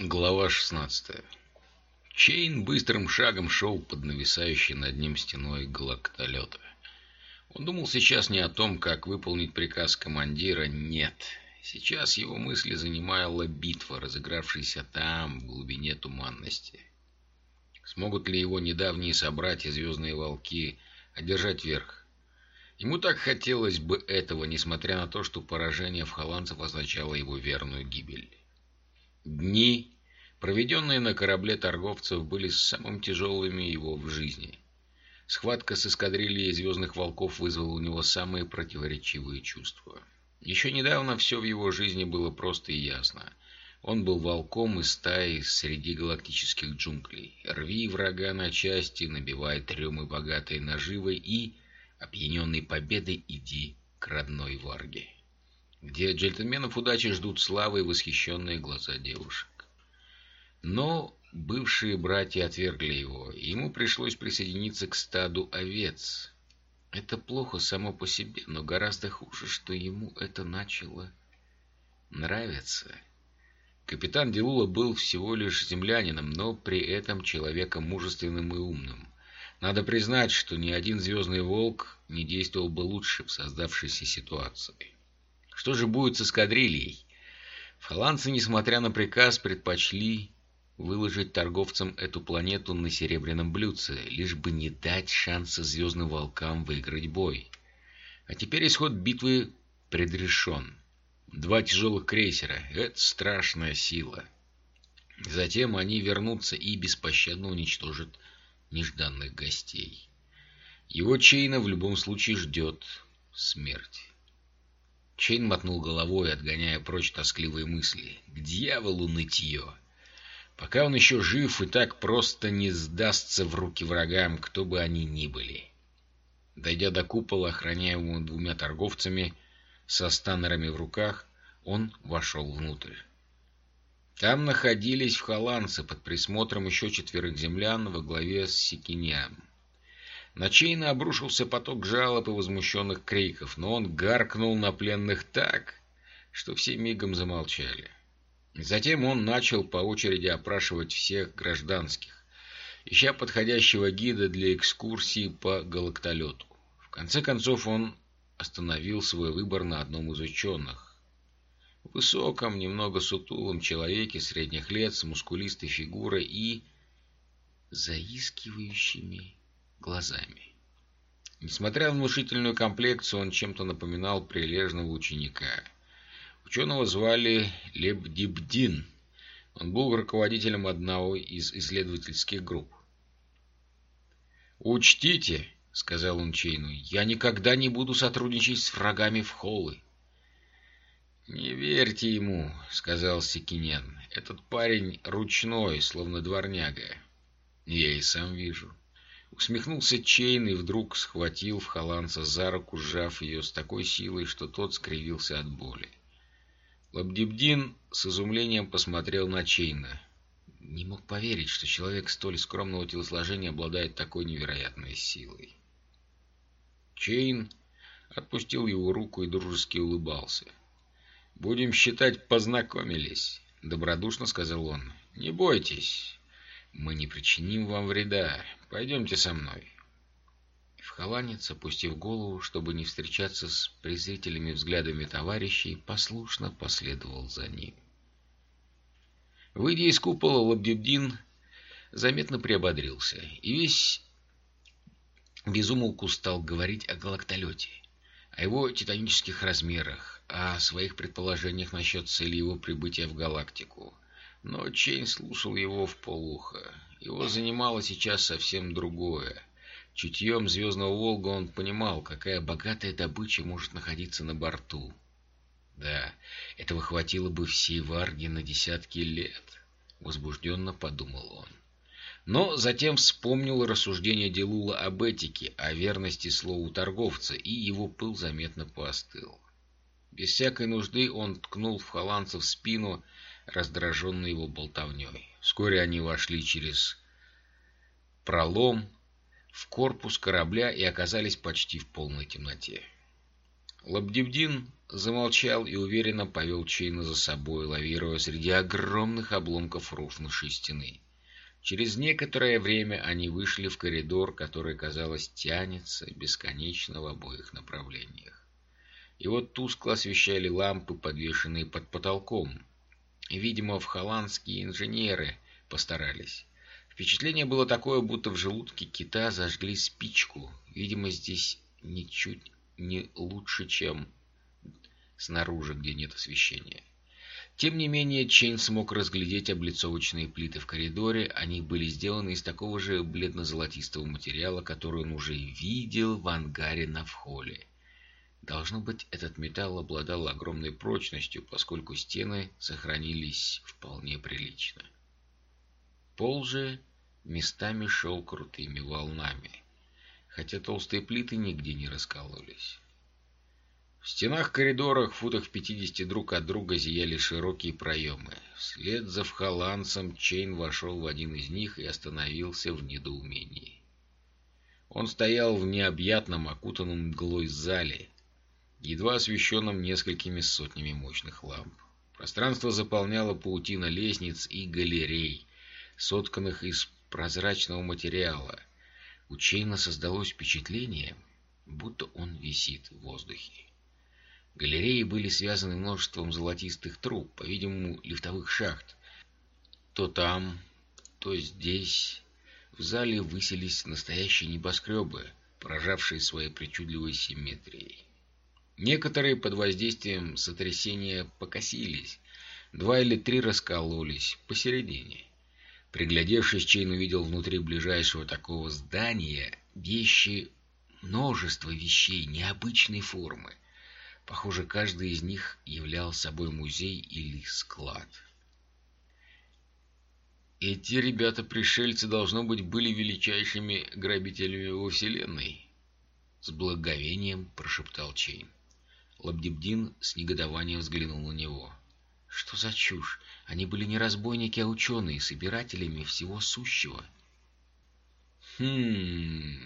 Глава 16 Чейн быстрым шагом шел под нависающей над ним стеной галактолета. Он думал сейчас не о том, как выполнить приказ командира, нет. Сейчас его мысли занимала битва, разыгравшаяся там, в глубине туманности. Смогут ли его недавние собратья, звездные волки, одержать верх? Ему так хотелось бы этого, несмотря на то, что поражение в холландцев означало его верную гибель. Дни, проведенные на корабле торговцев, были самым тяжелыми его в жизни. Схватка с эскадрильей Звездных Волков вызвала у него самые противоречивые чувства. Еще недавно все в его жизни было просто и ясно. Он был волком из стаи среди галактических джунглей. Рви врага на части, набивай трюмы богатой наживой и, опьяненный победой, иди к родной Варге где джентльменов удачи ждут славы и восхищенные глаза девушек. Но бывшие братья отвергли его, и ему пришлось присоединиться к стаду овец. Это плохо само по себе, но гораздо хуже, что ему это начало нравиться. Капитан Делула был всего лишь землянином, но при этом человеком мужественным и умным. Надо признать, что ни один звездный волк не действовал бы лучше в создавшейся ситуации. Что же будет с эскадрильей? Фаланцы, несмотря на приказ, предпочли выложить торговцам эту планету на серебряном блюдце, лишь бы не дать шанса звездным волкам выиграть бой. А теперь исход битвы предрешен. Два тяжелых крейсера — это страшная сила. Затем они вернутся и беспощадно уничтожат нежданных гостей. Его Чейна в любом случае ждет смерть. Чейн мотнул головой, отгоняя прочь тоскливые мысли. К дьяволу нытье! Пока он еще жив и так просто не сдастся в руки врагам, кто бы они ни были. Дойдя до купола, охраняемого двумя торговцами со станнерами в руках, он вошел внутрь. Там находились вхолландцы под присмотром еще четверых землян во главе с Секкиненом. На Чейна обрушился поток жалоб и возмущенных криков, но он гаркнул на пленных так, что все мигом замолчали. Затем он начал по очереди опрашивать всех гражданских, ища подходящего гида для экскурсии по галактолету. В конце концов он остановил свой выбор на одном из ученых. Высоком, немного сутулом человеке средних лет с мускулистой фигурой и заискивающими глазами. Несмотря на внушительную комплекцию, он чем-то напоминал прилежного ученика. Ученого звали Лебдибдин. Он был руководителем одного из исследовательских групп. «Учтите», — сказал он Чейну, — «я никогда не буду сотрудничать с врагами в холлы». «Не верьте ему», — сказал Секинен. «Этот парень ручной, словно дворняга. Я и сам вижу». Усмехнулся Чейн и вдруг схватил вхолландца за руку, сжав ее с такой силой, что тот скривился от боли. Лабдибдин с изумлением посмотрел на Чейна. Не мог поверить, что человек столь скромного телосложения обладает такой невероятной силой. Чейн отпустил его руку и дружески улыбнулся. «Будем считать, познакомились», — добродушно сказал он. «Не бойтесь, мы не причиним вам вреда. Пойдемте со мной. Вхоланец, опустив голову, чтобы не встречаться с презрительными взглядами товарищей, послушно последовал за ним. Выйдя из купола, Лабдюдин заметно приободрился и весь безумолку стал говорить о галактолете, о его титанических размерах, о своих предположениях насчет цели его прибытия в галактику, но Чейн слушал его в полухо. Его занимало сейчас совсем другое. Чутьем Звездного Волга он понимал, какая богатая добыча может находиться на борту. Да, этого хватило бы всей Варги на десятки лет, возбужденно подумал он. Но затем вспомнил рассуждение Делула об этике, о верности слову торговца, и его пыл заметно поостыл. Без всякой нужды он ткнул в холландца спину, раздраженный его болтовней. Вскоре они вошли через пролом в корпус корабля и оказались почти в полной темноте. Лабдивдин замолчал и уверенно повел Чейна за собой, лавируя среди огромных обломков рухнувшей стены. Через некоторое время они вышли в коридор, который, казалось, тянется бесконечно в обоих направлениях. И вот тускло освещали лампы, подвешенные под потолком. Видимо, в холландские инженеры постарались. Впечатление было такое, будто в желудке кита зажгли спичку. Видимо, здесь ничуть не лучше, чем снаружи, где нет освещения. Тем не менее, Чейн смог разглядеть облицовочные плиты в коридоре. Они были сделаны из такого же бледно-золотистого материала, который он уже видел в ангаре на вхоле. Должно быть, этот металл обладал огромной прочностью, поскольку стены сохранились вполне прилично. Пол же местами шел крутыми волнами, хотя толстые плиты нигде не раскололись. В стенах коридора, в футах в пятидесяти друг от друга, зияли широкие проемы. Вслед за вхоландцем Чейн вошел в один из них и остановился в недоумении. Он стоял в необъятном, окутанном мглой зале, едва освещенном несколькими сотнями мощных ламп. Пространство заполняло паутина лестниц и галерей, сотканных из прозрачного материала. У Чейна создалось впечатление, будто он висит в воздухе. Галереи были связаны множеством золотистых труб, по-видимому, лифтовых шахт. То там, то здесь в зале высились настоящие небоскребы, поражавшие своей причудливой симметрией. Некоторые под воздействием сотрясения покосились, два или три раскололись посередине. Приглядевшись, Чейн увидел внутри ближайшего такого здания вещи, множество вещей необычной формы. Похоже, каждый из них являл собой музей или склад. Эти ребята-пришельцы, должно быть, были величайшими грабителями во Вселенной. С благоговением прошептал Чейн. Лабдибдин с негодованием взглянул на него. Что за чушь? Они были не разбойники, а ученые, собиратели всего сущего. Хм...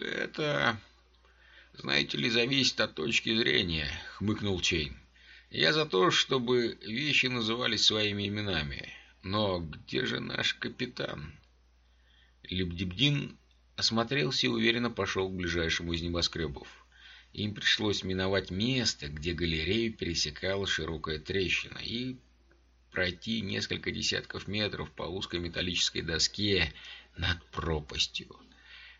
Это... Знаете ли, зависит от точки зрения, хмыкнул Чейн. Я за то, чтобы вещи назывались своими именами. Но где же наш капитан? Лебдибдин осмотрелся и уверенно пошел к ближайшему из небоскребов. Им пришлось миновать место, где галерею пересекала широкая трещина, и пройти несколько десятков метров по узкой металлической доске над пропастью.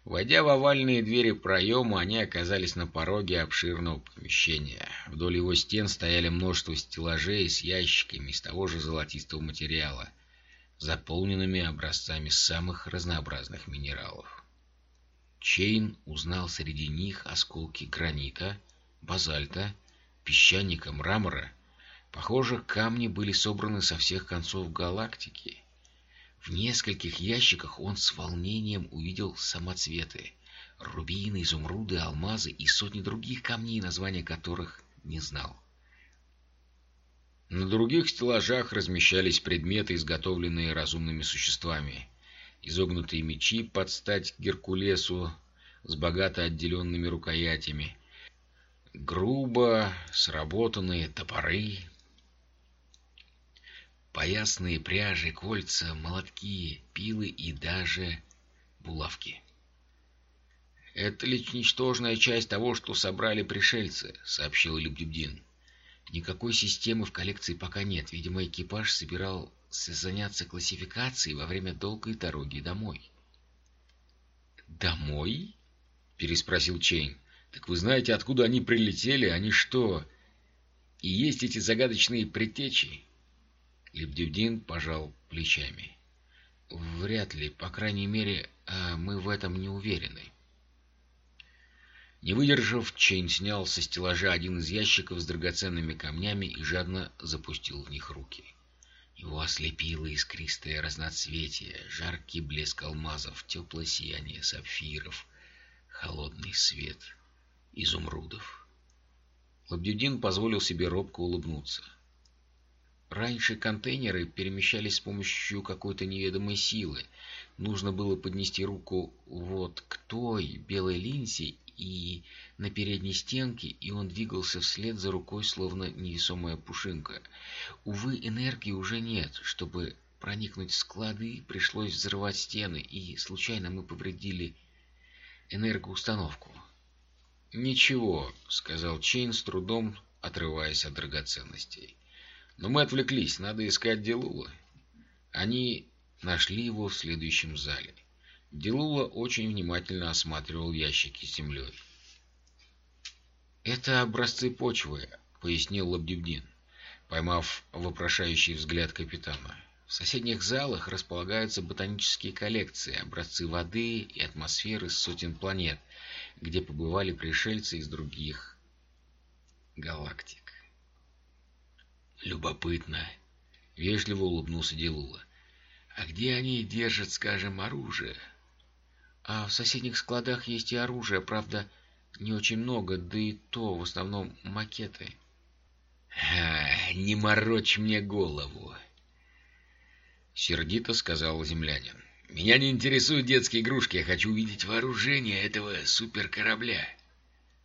Войдя в овальные двери проема, они оказались на пороге обширного помещения. Вдоль его стен стояли множество стеллажей с ящиками из того же золотистого материала, заполненными образцами самых разнообразных минералов. Чейн узнал среди них осколки гранита, базальта, песчаника, мрамора. Похоже, камни были собраны со всех концов галактики. В нескольких ящиках он с волнением увидел самоцветы. Рубины, изумруды, алмазы и сотни других камней, названия которых не знал. На других стеллажах размещались предметы, изготовленные разумными существами изогнутые мечи под стать Геркулесу с богато отделенными рукоятями, грубо сработанные топоры, поясные пряжи, кольца, молотки, пилы и даже булавки. «Это лишь ничтожная часть того, что собрали пришельцы», — сообщил Любдюбдин. «Никакой системы в коллекции пока нет. Видимо, экипаж собирал заняться классификацией во время долгой дороги домой. «Домой?» — переспросил Чейн. «Так вы знаете, откуда они прилетели? Они что, и есть эти загадочные предтечи?» Лебдюдин пожал плечами. «Вряд ли, по крайней мере, а мы в этом не уверены». Не выдержав, Чейн снял со стеллажа один из ящиков с драгоценными камнями и жадно запустил в них руки. Его ослепило искристое разноцветие, жаркий блеск алмазов, теплое сияние сапфиров, холодный свет изумрудов. Лабдюдин позволил себе робко улыбнуться. Раньше контейнеры перемещались с помощью какой-то неведомой силы, нужно было поднести руку вот к той белой линзе и на передней стенке, и он двигался вслед за рукой, словно невесомая пушинка. Увы, энергии уже нет. Чтобы проникнуть в склады, пришлось взрывать стены, и случайно мы повредили энергоустановку. «Ничего», — сказал Чейн с трудом, отрываясь от драгоценностей. «Но мы отвлеклись, надо искать Делула». Они нашли его в следующем зале. Делула очень внимательно осматривал ящики с землей. «Это образцы почвы», — пояснил Лабдюбдин, поймав вопрошающий взгляд капитана. «В соседних залах располагаются ботанические коллекции, образцы воды и атмосферы сотен планет, где побывали пришельцы из других галактик». «Любопытно», — вежливо улыбнулся Делула. «А где они держат, скажем, оружие?» А в соседних складах есть и оружие, правда, не очень много, да и то в основном макеты. Не морочь мне голову, сердито сказал землянин. Меня не интересуют детские игрушки, я хочу увидеть вооружение этого суперкорабля.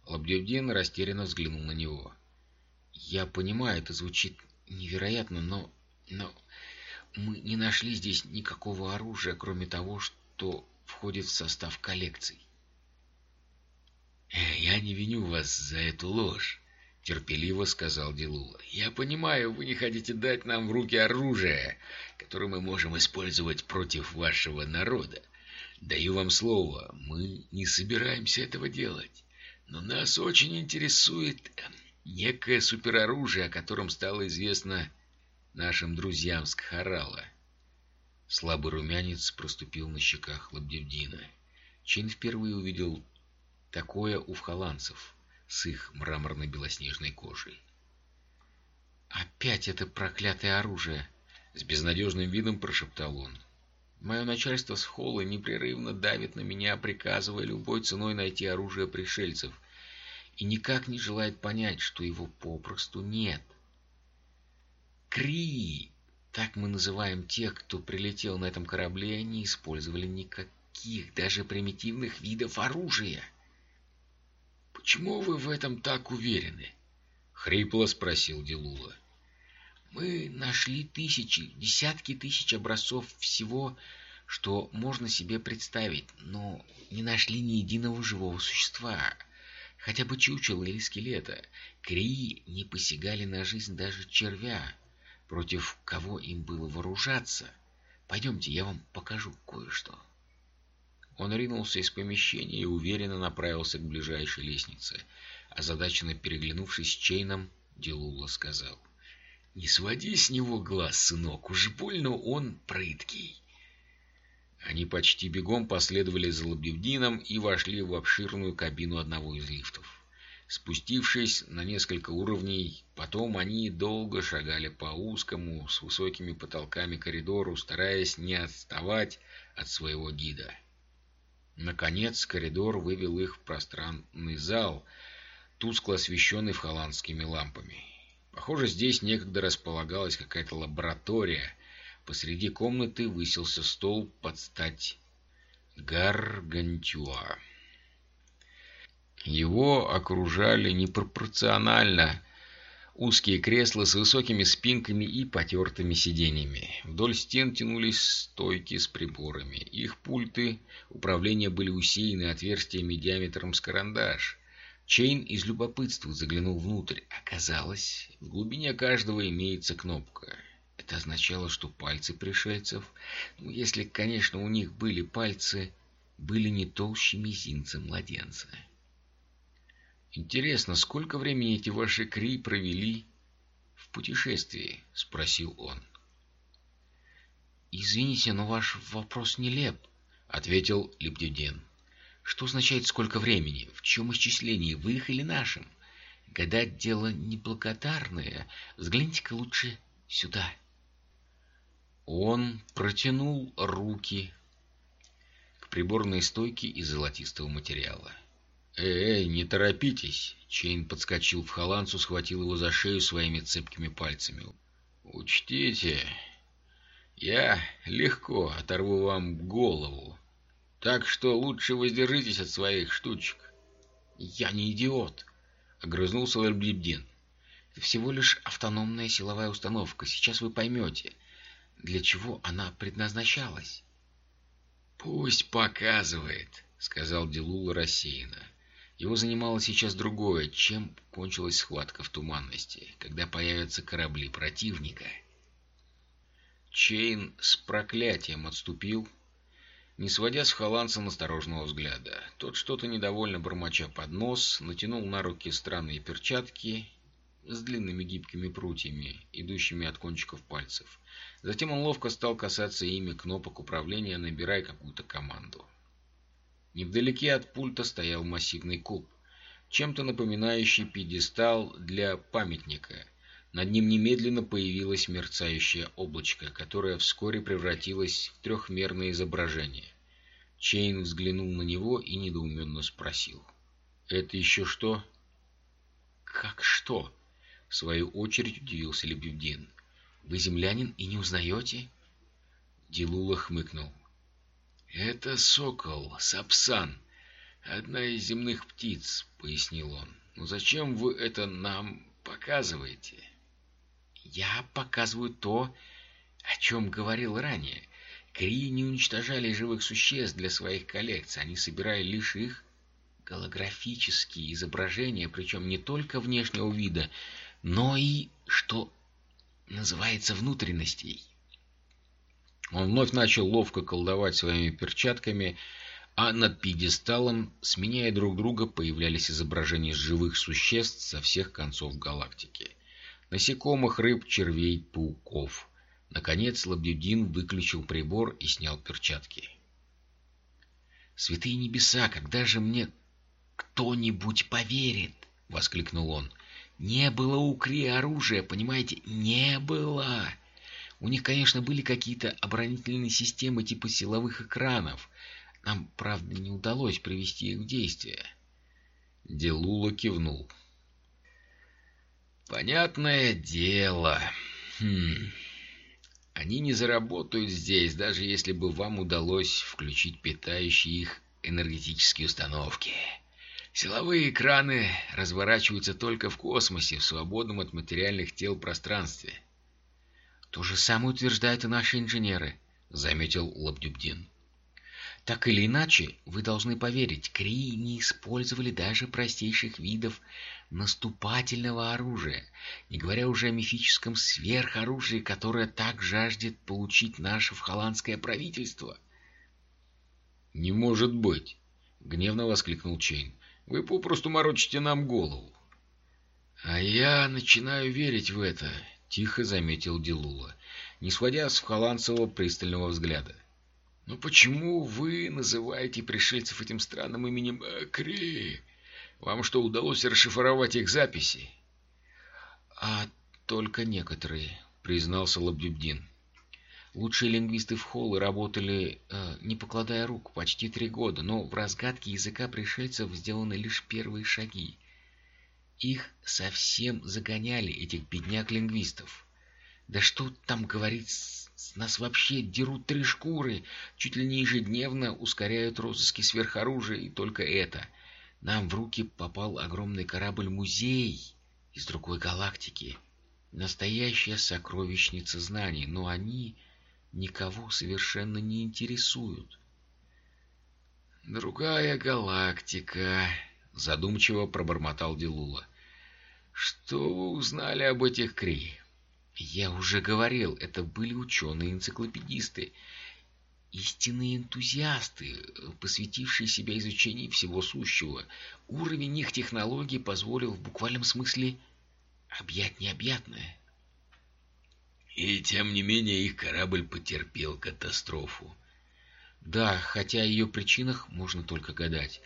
Лабдюдин растерянно взглянул на него. Я понимаю, это звучит невероятно, но... но... Мы не нашли здесь никакого оружия, кроме того, что входит в состав коллекций. «Э, «Я не виню вас за эту ложь», — терпеливо сказал Делула. «Я понимаю, вы не хотите дать нам в руки оружие, которое мы можем использовать против вашего народа. Даю вам слово, мы не собираемся этого делать. Но нас очень интересует некое супероружие, о котором стало известно нашим друзьям с Кхарала. Слабый румянец проступил на щеках Лабдевдина. Чин впервые увидел такое у вхоландцев с их мраморной белоснежной кожей. «Опять это проклятое оружие!» — с безнадежным видом прошептал он. «Мое начальство с холла непрерывно давит на меня, приказывая любой ценой найти оружие пришельцев, и никак не желает понять, что его попросту нет». «Кри!» Так мы называем тех, кто прилетел на этом корабле, не использовали никаких, даже примитивных видов оружия. «Почему вы в этом так уверены?» — хрипло спросил Делула. «Мы нашли тысячи, десятки тысяч образцов всего, что можно себе представить, но не нашли ни единого живого существа, хотя бы чучела или скелета. Крии не посягали на жизнь даже червя» против кого им было вооружаться. Пойдемте, я вам покажу кое-что. Он ринулся из помещения и уверенно направился к ближайшей лестнице. Озадаченно переглянувшись с Чейном, Делула сказал. «Не своди с него глаз, сынок, уж больно он прыткий». Они почти бегом последовали за Лабдевдином и вошли в обширную кабину одного из лифтов. Спустившись на несколько уровней, потом они долго шагали по узкому, с высокими потолками коридору, стараясь не отставать от своего гида. Наконец коридор вывел их в пространный зал, тускло освещенный холландскими лампами. Похоже, здесь некогда располагалась какая-то лаборатория. Посреди комнаты высился стол под стать Гаргантюа. Его окружали непропорционально узкие кресла с высокими спинками и потертыми сиденьями. Вдоль стен тянулись стойки с приборами. Их пульты управления были усеяны отверстиями диаметром с карандаш. Чейн из любопытства заглянул внутрь. Оказалось, в глубине каждого имеется кнопка. Это означало, что пальцы пришельцев, ну, если, конечно, у них были пальцы, были не толще мизинца младенца. «Интересно, сколько времени эти ваши Кри провели в путешествии?» — спросил он. «Извините, но ваш вопрос нелеп», — ответил Лебдюден. «Что означает сколько времени? В чем исчисление, в их или нашем? Гадать дело неблагодарное. Взгляните-ка лучше сюда». Он протянул руки к приборной стойке из золотистого материала. «Эй, не торопитесь!» Чейн подскочил в холландцу, схватил его за шею своими цепкими пальцами. «Учтите, Я легко оторву вам голову. Так что лучше воздержитесь от своих штучек. Я не идиот, огрызнулся Лерблибдин. Это всего лишь автономная силовая установка. Сейчас вы поймете, для чего она предназначалась. Пусть показывает, сказал Делула рассеянно. Его занимало сейчас другое, чем кончилась схватка в туманности, когда появятся корабли противника. Чейн с проклятием отступил, не сводя с холландца насторожного взгляда. Тот что-то недовольно бормоча под нос, натянул на руки странные перчатки с длинными гибкими прутьями, идущими от кончиков пальцев. Затем он ловко стал касаться ими кнопок управления, набирая какую-то команду. Невдалеке от пульта стоял массивный куб, чем-то напоминающий пьедестал для памятника. Над ним немедленно появилось мерцающее облачко, которое вскоре превратилось в трехмерное изображение. Чейн взглянул на него и недоуменно спросил. «Это еще что?» «Как что?» — в свою очередь удивился Лебедин. «Вы землянин и не узнаете?» Дилула хмыкнул. «Это сокол, сапсан, одна из земных птиц», — пояснил он. «Но зачем вы это нам показываете?» «Я показываю то, о чем говорил ранее. Крии не уничтожали живых существ для своих коллекций, они собирали лишь их голографические изображения, причем не только внешнего вида, но и, что называется, внутренностей. Он вновь начал ловко колдовать своими перчатками, а над пьедесталом, сменяя друг друга, появлялись изображения живых существ со всех концов галактики. Насекомых, рыб, червей, пауков. Наконец Лабдюдин выключил прибор и снял перчатки. «Святые небеса, когда же мне кто-нибудь поверит?» — воскликнул он. «Не было у Кри оружия, понимаете? Не было!» У них, конечно, были какие-то оборонительные системы типа силовых экранов. Нам, правда, не удалось привести их в действие. Делула кивнул. Понятное дело. Хм. Они не заработают здесь, даже если бы вам удалось включить питающие их энергетические установки. Силовые экраны разворачиваются только в космосе, в свободном от материальных тел пространстве. То же самое утверждают и наши инженеры, заметил Лабдюбдин. Так или иначе, вы должны поверить, Крии не использовали даже простейших видов наступательного оружия, не говоря уже о мифическом сверхоружии, которое так жаждет получить наше холландское правительство. «Не может быть!» — гневно воскликнул Чейн. «Вы попросту морочите нам голову». «А я начинаю верить в это», тихо заметил Дилула, не сводя с Холландцева пристального взгляда. «Но почему вы называете пришельцев этим странным именем Кри? Вам что, удалось расшифровать их записи?» «А только некоторые», — признался Лабдюбдин. Лучшие лингвисты в Холле работали, э, не покладая рук, почти три года, но в разгадке языка пришельцев сделаны лишь первые шаги. Их совсем загоняли, этих бедняк-лингвистов. Да что там говорить, с нас вообще дерут три шкуры, чуть ли не ежедневно ускоряют розыски сверхоружия, и только это. Нам в руки попал огромный корабль-музей из другой галактики. Настоящая сокровищница знаний, но они никого совершенно не интересуют. «Другая галактика», — задумчиво пробормотал Делула. Что вы узнали об этих Кри? Я уже говорил, это были ученые-энциклопедисты, истинные энтузиасты, посвятившие себя изучению всего сущего. Уровень их технологий позволил в буквальном смысле объять необъятное. И тем не менее их корабль потерпел катастрофу. Да, хотя о ее причинах можно только гадать.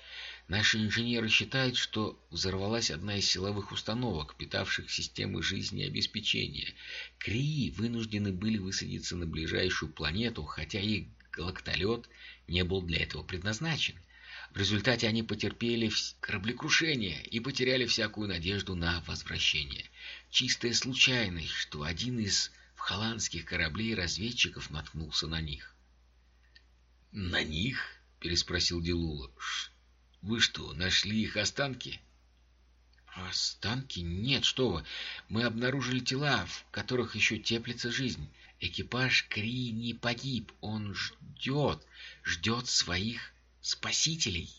Наши инженеры считают, что взорвалась одна из силовых установок, питавших системы жизнеобеспечения. Крии вынуждены были высадиться на ближайшую планету, хотя их галактолет не был для этого предназначен. В результате они потерпели кораблекрушение и потеряли всякую надежду на возвращение. Чистая случайность, что один из холландских кораблей разведчиков наткнулся на них. «На них?» — переспросил Делула. «Вы что, нашли их останки?» «Останки? Нет, что вы. Мы обнаружили тела, в которых еще теплится жизнь. Экипаж Кри не погиб. Он ждет, ждет своих спасителей».